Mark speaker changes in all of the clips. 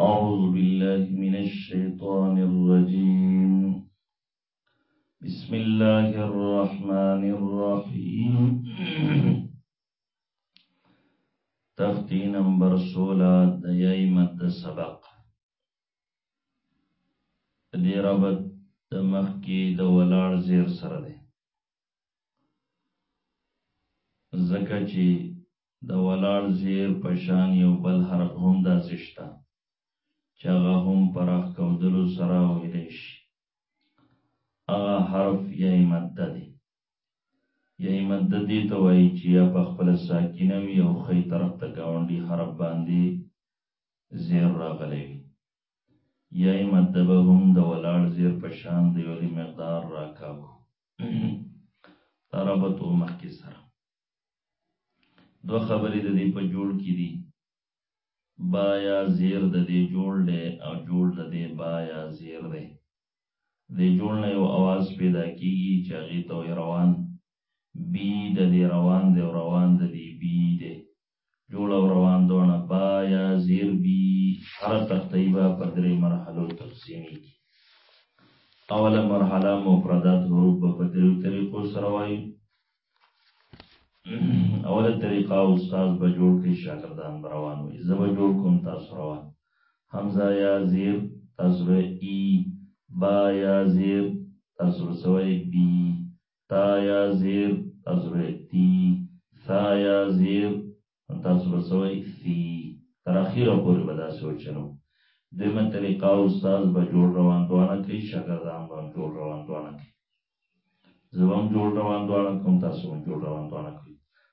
Speaker 1: أعوذ بالله من الشيطان الرجيم بسم الله الرحمن الرحيم تختی نمبر سولا دیای مد سبق دی ربط د مخکی د ولاړ زیر سره دی زکه چې د ولاړ زېر په شان یو بل حرف هم داسې شته چې هغه هم په راښکودلو سره ویلی شي هغه حرف یا یې مده دی یا یې مده دې ته وایي چې یا په خپله ساکینه وي او ښی طرف ته ګاونډي حرف باندې زیر راغلی وي یا یې مده به هم د ولاړ زیر په شان د یو مقدار راکاږو دا ربط و مخکې سره دو خبرې د دې په جوړ کې دي با یا زیر د دې جوړ دی او جوړ د دې با یا زیر دی د جوړ نه یو आवाज پیدا کیږي چې هغه ته روان بی د دې روان دی او روان د دې بی دی جوړ او روان دونه با یا زیر بی هر تختې به په درې مرحلو تقسیمېږي اوله مرحله مفردات حروف په پدریو طریقو سره وایي اوله طریقه استاد به جوړ کړي شاګردان روان وي زه به جوړ کوم تاسو روان حمزه یا زیر تاسو ای با یا زیر تاسو سوې بی تا یا زیر تاسو تی ثا یا زیر تاسو بسوي ثی تر اخیره پورې به دا سوچنو دیمه طریقه استاد به جوړ روان دوانه کوي شاګردان به جوړ روان دوانه کوي زبم جوړ روان دوانه کوم تاسو هم جوړ روان دوانه کوي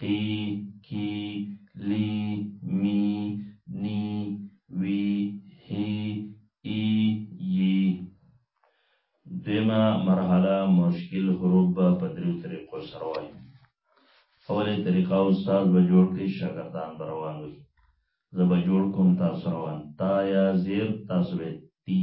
Speaker 1: قی کی لی می نی وی هی ای یی دویمه مرحله مشکل حروف به په دریو طریقو سره وایي اوله طریقه استاد به جوړ کړي شاګردان به روان وي زه به جوړ کوم تاسو روان تا یا زیر تاسو به تی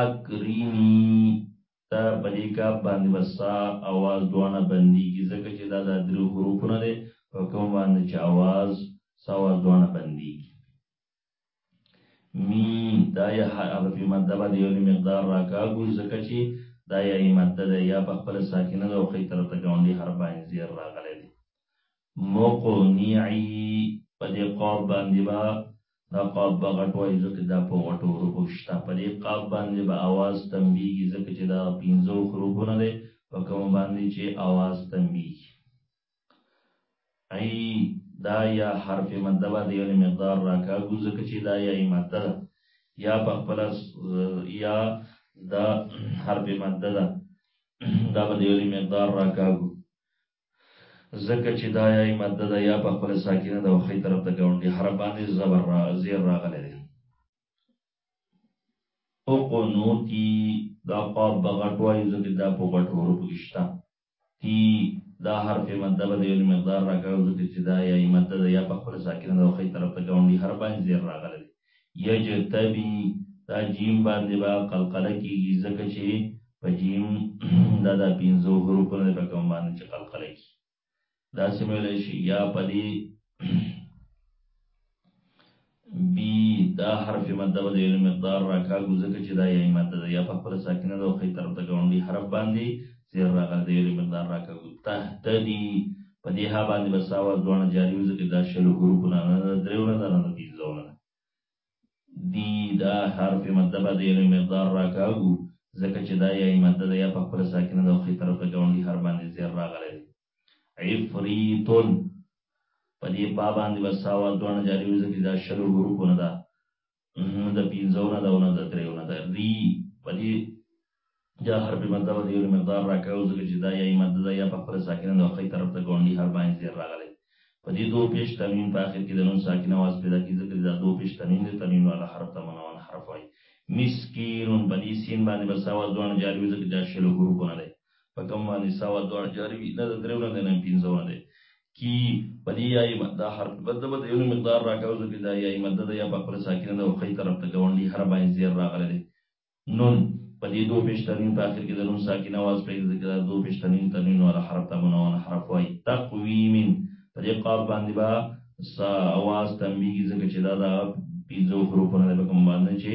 Speaker 1: اکرینی دا بلی کاپ باندې بسا اواز دوانه بندی کی زکه چې دا دا دریو حروف نه ده په کوم باندې چې اواز سا اواز دوانه بندی کی میم دا یا حرف مده باندې یو مقدار راکاږو زکه چې دا یا مده ده یا په خپل ساکنه ده او خې طرف ته ګاونډي حرف باندې زیر راغلی دی مقنعي په دې قاب باندې به دا قاب به غټ وایو ځکه دا په غټو حروفو کې شته په دې قاب باندې به اواز تنبیږي ځکه چې دا پنځه حروفونه دی په کوم باندې چې اواز تنبیږي ای دا یا حرف مده باندې یو مقدار راکاږو ځکه چې دا یا مده ده یا په خپل یا دا حرف مده ده دا به یو مقدار راکاږو ځکه چې دا یائی ماده ده، یا په خپله ساکنه ده او ښی طرف ته ګاونډي حرف باندې زبر را، زیر راغلی دی. اقنوتی دا قاب به غټ وایو ځکه دا په غټو حروفو کې شته تی دا حرف مده به د یو مقدار راکاږو ځکه چې دا یائی مده ده یا په خپله ساکنه ده او ښی طرف ته ګاونډي حرف باندې زیر راغلی دی یجتبی دا جیم باندې با قلقله کیږي ځکه چې په جیم دا د پنځو حروفونو په کوم باندې چې قلقله کی دا سمول شي یا پدی بی دا حرف مد د یو مقدار راکا ځکه چې دا یې مد ده یا په خپل ساکنه د خې طرف ته ګاونډي حرف باندې زیر راغلی د یو مقدار راکا تهتدی په دې ها باندې به ساوا ځوانه جاري وي ځکه دا شلو حروفو نه نه ده درېو نه ده نه ده پنځو نه ده دي دا حرف مده به د یو مقدار راکاږو ځکه چې دا یایي مده ده یا په خپله ساکنه ده او ښي طرف ته ګاونډي حرف باندې زیر راغلی دی عفریتون په دې با باندې به ساوا ځوانه جاري وي ځکه دا شلو حروفو نه ده نه د پنځو نه ده او نه د درېو نه ده ری په دې جا حرف مده به د یو مقدار راکوي ځکه چې دا یایي مده ده یا په خپله ساکنه د ښۍ طرف ته ګاونډي حرف باندې زیر راغلی په دې دو پیش تنوین په آخر کې د نون ساکنه اواز پیدا کېږي ځکه چې دا دو پیش تنوین دی تنوین والا حرف ته منون حرف وایي مسکینون په دې سین باندې به سا اواز دواړه جاري وي ځکه دا شلو حروفونه دی په کوم باندې سا اواز دواړه جاري وي نه د درېو نه دی نه پنځو نه دی کی په دې یای ماده حرف بد بد یو مقدار راکاو ځکه دا یای ماده د یا په خپل ساکنه د وخی طرف ته ګاونډي هر باندې زیر راغله دي نون په دې دوه پېش تنوین په اخر کې د نون ساکنه واز پیدا ځکه دا دوه پېش تنوین تنوین ولا حرف ته منون حرف وای تقویم په دې قاف باندې با سا اواز تنبیه ځکه چې دا دا پنځو حروفونه به کوم باندې چې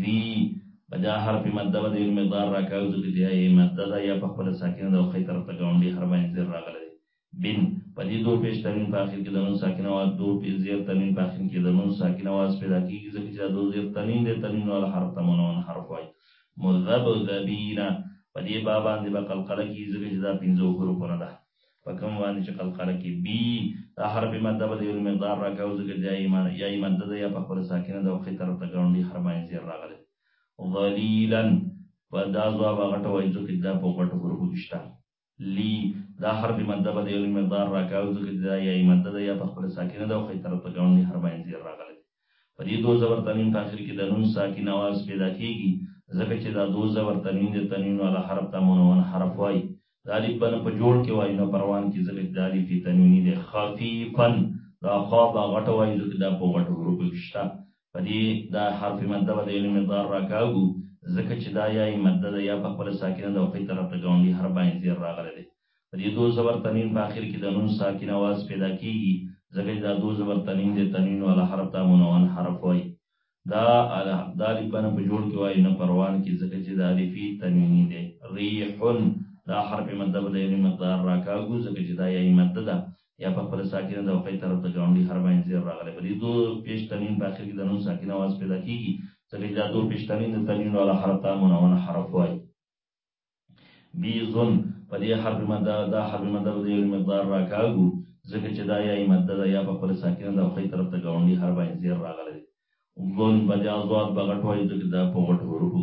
Speaker 1: ذي په جا حرف مده به دیر مقدار راکاو ځکه چې هي مده ده یا په خپل ساکنه ده او خی طرف ته ګاونډي حرف باندې زیر راغلی دی بن په دې دو پیش تنوین په اخر کې د نون ساکنه واز دو پیش زیر تنوین په اخر کې د نون ساکنه واز پیدا کیږي ځکه چې دا دو زیر تنوین دی تنوین والا حرف ته منون حرف وایي مذبذبین په دې با باندې به قلقله کیږي ځکه چې دا پنځو حروفونه ده په کوم باندې چې قلقله کې بي دا حرف ماده به د یو مقدار راکاو ځکه دا ایمان یا ایمان ده یا په خپل ساکنه د وقې طرف ته ګاونډي حرف باندې زیر راغلی ظلیلا په دا ځواب غټه وایي ځکه دا په غټو حروفو کې شته لی دا حرف ماده به د یو مقدار راکاو ځکه دا یا ایمان ده یا په خپل ساکنه د وقې طرف ته ګاونډي حرف باندې زیر راغلی په دې دو زبر تنوین په اخر کې د نون ساکن اواز پیدا کیږي ځکه چې دا دو زبر تنوین د تنوین والا حرف ته منون حرف وایي د الف بنه په جوړ کې وایي نه پروان کې ځکه چې د الف تنوینی دی خفیفن دا خو به غټه وایي ځکه دا په غټو حروفو کې شته په دې دا حرف مده به د یو مقدار راکاږو ځکه چې دا یا مده ده یا په خپل ساکنه د وقې طرف ته ګاونډي حرف باندې زیر راغلی دی په دې دو زبر تنوین په اخر کې د نون ساکن اواز پیدا کیږي ځکه چې دا دو زبر تنوین د تنوین والا حرف ته منون حرف وایي دا اله دا الف باندې په جوړ کې وایي نه پروان کې ځکه چې دا الفی تنوینی دی ریحن دا حرف مده به د یو مقدار راکاږو ځکه چې دا یې مده ده یا په خپل ساکن د وقې طرف ته ګاونډي حرف باندې زیر راغلی په دې دو پیش تنوین په اخر کې د نون ساکن اواز پیدا کیږي ځکه چې دا دو پیش تنوین د تنوین والا حرف ته منون حرف وایي بیزن په دې حرف مده دا حرف مده د یو مقدار راکاږو ځکه چې دا یا مده ده یا په خپل ساکنه د خپل طرف ته ګاونډي حرف باندې زیر راغلی ګون بیا ځواب بغټ وایي ځکه دا په غټو حروفو